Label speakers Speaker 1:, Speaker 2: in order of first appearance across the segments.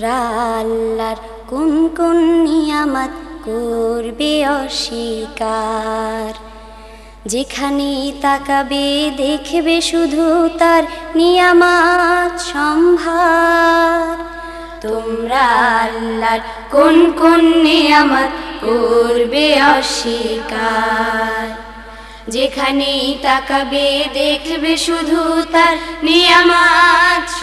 Speaker 1: তোমরা আল্লাহর কোন কোন নিয়ামত করবে অস্বীকার। যেখানে তাকাবে, দেখবে শুধু তার নিয়ামাত সম্ভার। তোমরা আল্লাহর কোন কোন নিয়ামত করবে অস্বীকার। যেখানে তাকাবে, দেখবে শুধু তার নিয়ামাত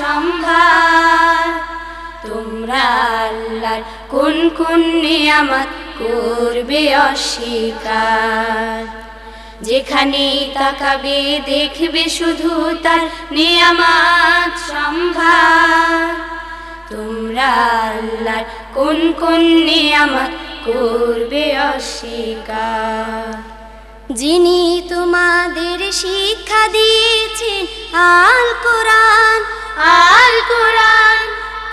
Speaker 1: কোন নিয়ামত করবে অস্বীকার। যেখানে তাকাবে, দেখবে শুধু তার নিয়ামাত সম্ভার। তোমরা আল্লাহর কোন কোন নিয়ামত করবে অস্বীকার? যিনি তোমাদের শিক্ষা দিয়েছেন আল কোরআন আল কোরআন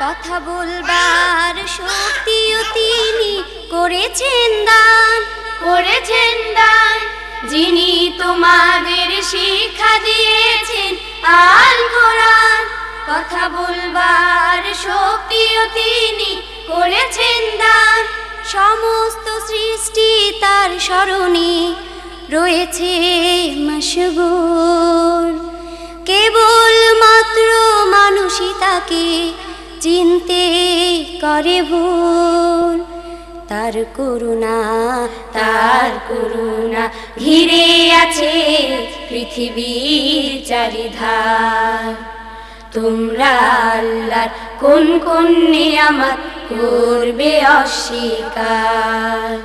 Speaker 1: কথা বলবার শক্তিও তিনি করেছেন দান করেছেন দান। যিনি তোমাদের শিক্ষা দিয়েছেন আল কোরআন, কথা বলবার শক্তিও তিনি করেছেন দান। সমস্ত সৃষ্টি তার স্মরণে রয়েছে মশগুল। কেবল মাত্র মানুষই তাকে চিনতে করে ভুল। তার করুণা তার করুণা ঘিরে আছে পৃথিবীর চারিধার। তোমরা আল্লাহর কোন কোন নিয়ামত করবে অস্বীকার।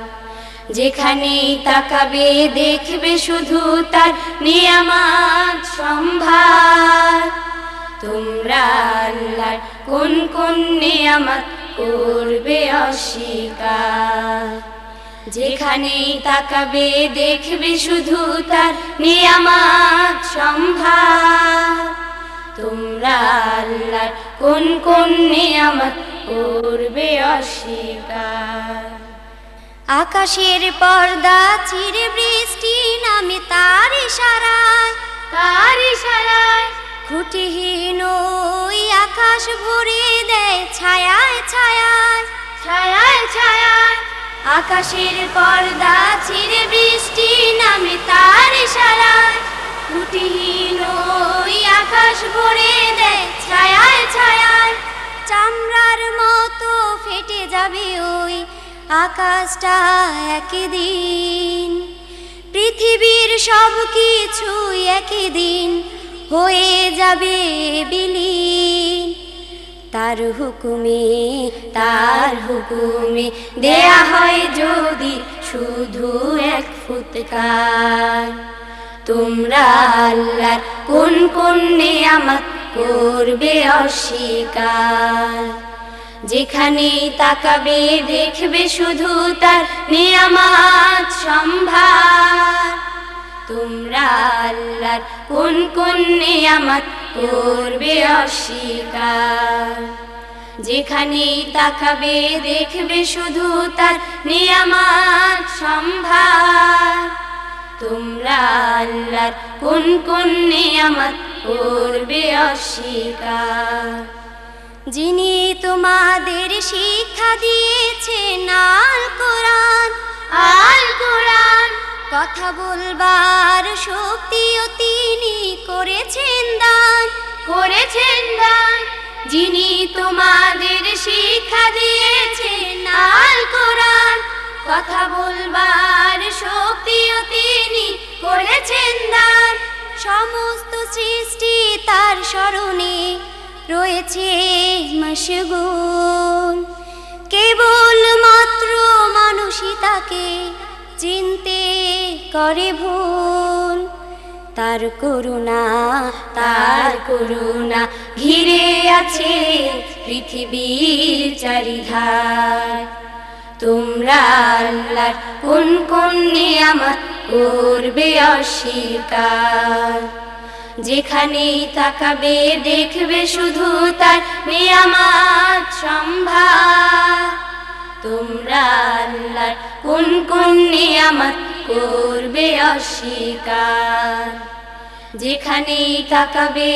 Speaker 1: যেখানে তাকাবে, দেখবে শুধু তার নিয়ামত সম্ভার। তোমরা আল্লাহর কোন কোন নিয়ামত করবে অস্বীকার? যেখানে তাকাবে, দেখবে শুধু তার নিয়ামত সম্ভার। তোমরা আল্লাহর কোন কোন নিয়ামত করবে অস্বীকার? আকাশের পর্দা, চিরে বৃষ্টি নামে তার ইশারায় তার ইশারায় খুঁটিহীন আকাশ ভরে দেয় ছায়ায় ছায়ায় ছায়ায় ছায়ায়। আকাশের পর্দা চিরে বৃষ্টি নামে তার খুঁটিহীন ওই আকাশ ভরে দেয় ছায়ায় ছায়ায়। চামড়ার মতো ফেটে যাবে ওই আকাশটা একদিন। পৃথিবীর সব কিছু একদিন হয়ে যাবে বিলীন। তার হুকুমে তার হুকুমে দেয়া হয় যদি শুধু এক ফুৎকার। তোমরা আল্লাহর কোন কোন নিয়ামত করবে অস্বীকার? যেখানে তাকাবে, দেখবে শুধু তার নিয়ামত সম্ভার। তোমরা আল্লাহর কোন কোন নিয়ামত করবে অস্বীকার? যেখানে তাকাবে, দেখবে শুধু তার নিয়ামত সম্ভার। তোমরা আল্লাহর কোন কোন নিয়ামত করবে অস্বীকার? যিনি তোমাদের শিক্ষা দিয়েছেন আল কোরআন আল কোরআন কথা বলবার শক্তিও তিনি করেছেন দান। করেছেন দান। যিনি তোমাদের শিক্ষা দিয়েছেন আল কোরআন। কথা বলবার শক্তিও তিনি করেছেন দান। সমস্ত সৃষ্টি তার স্মরণে রয়েছে মশগুল কেবল মাত্র মানুষই চিনতে করে ভুল। তার করুণা তার করুণা ঘিরে আছে পৃথিবীর চারিধার। তোমরা আল্লাহর কোন কোন নিয়ামত করবে অস্বীকার। যেখানে তাকাবে, দেখবে শুধু তার নিয়ামত সম্ভার। তোমরা আল্লাহর কোন কোন নিয়ামত করবে অস্বীকার। যেখানেই তাকাবে